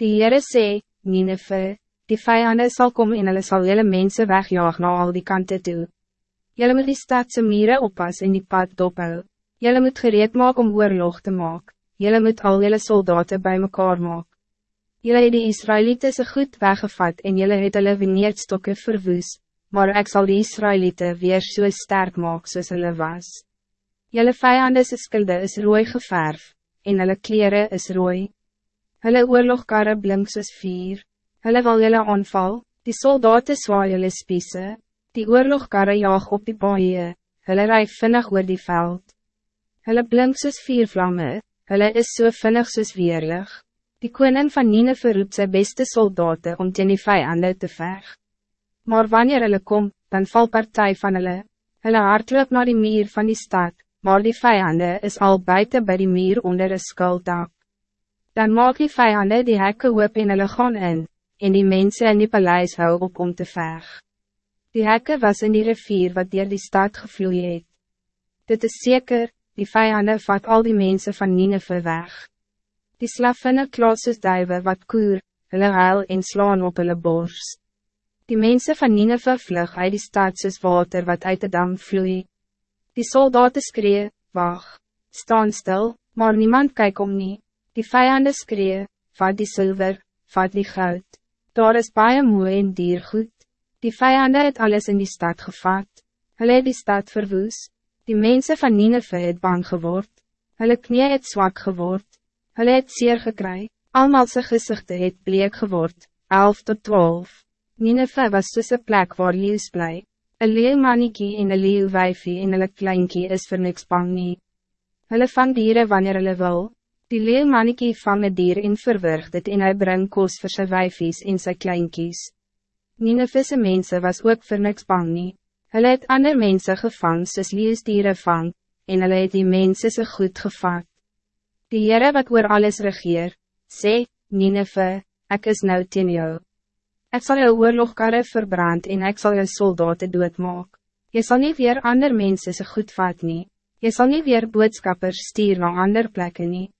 Die Heere sê, Nineve, die vijanden zal komen en hulle sal jylle mense wegjaag na al die kanten toe. Jylle moet die stadse mieren oppas en die pad dophou. Jylle moet gereed maak om oorlog te maak. Jylle moet al jylle soldaten bij mekaar maak. Jylle het die Israëlieten se goed weggevat en jylle het hulle veneerdstokke verwoes, maar ik zal die Israëlieten weer so sterk maak soos hulle was. Jylle vijanden se skulde is rooi geverf, en hulle kleren is rooi. Hulle oorlogkarre blink soos vier. Hulle wil jylle aanval, die soldaten zwaai jylle spiese, die oorlogkarre jaag op die baie, hulle rij vinnig oor die veld. Hulle blink soos vier vlammen, hulle is so vinnig soos weerlig. Die koning van Nine verroept sy beste soldaten om teen die vijanden te veg. Maar wanneer hulle kom, dan val partij van hulle. Hulle hardloop naar die muur van die stad, maar die vijanden is al buiten bij die muur onder een skulddak. Dan maak die vijanden die hekke hoop en hulle gaan in, en die mensen in die paleis hou op om te veg. Die hekke was in die rivier wat dier die stad gevloeid het. Dit is zeker, die vijanden vat al die mensen van Nineve weg. Die slavinne klaas soos duive wat koer, hulle huil en slaan op hulle borst. Die mensen van Nineve vlug uit die stad soos water wat uit de dam vloeit. Die soldaten skree, wacht, staan stil, maar niemand kijkt om nie. Die vijanden skree, vat die zilver, vat die goud. Daar is baie moe en diergoed. Die vijanden het alles in die stad gevat. Hulle het die stad verwoes. Die mensen van Nineve het bang geword. Hulle knie het zwak geword. Hulle het zeer gekry. Almal sy gezichte het bleek geword, 11 tot 12. Nineve was tussen plek waar leeuws blij. Een leeuwmanniekie en een leeuwwijfie en hulle kleinkie is vir niks bang nie. Hulle vang dieren wanneer hulle wil. Die leeuwmanniekie vang een dier en verwerg dit en hy bring koos vir sy wijfies en sy kleinkies. Ninevese mense was ook vir niks bang nie. Hulle het ander mense gevang soos leeuwsdieren vang, en hulle het die mense se goed gevat. Die Heere wat oor alles regeer, sê, Nineve, ek is nou teen jou. Ik zal jou oorlogkarre verbrand en ik zal jou soldaten doodmaak. Je zal niet weer ander mensen se goed vat nie. Je zal niet weer boodskappers stuur na ander plekken nie.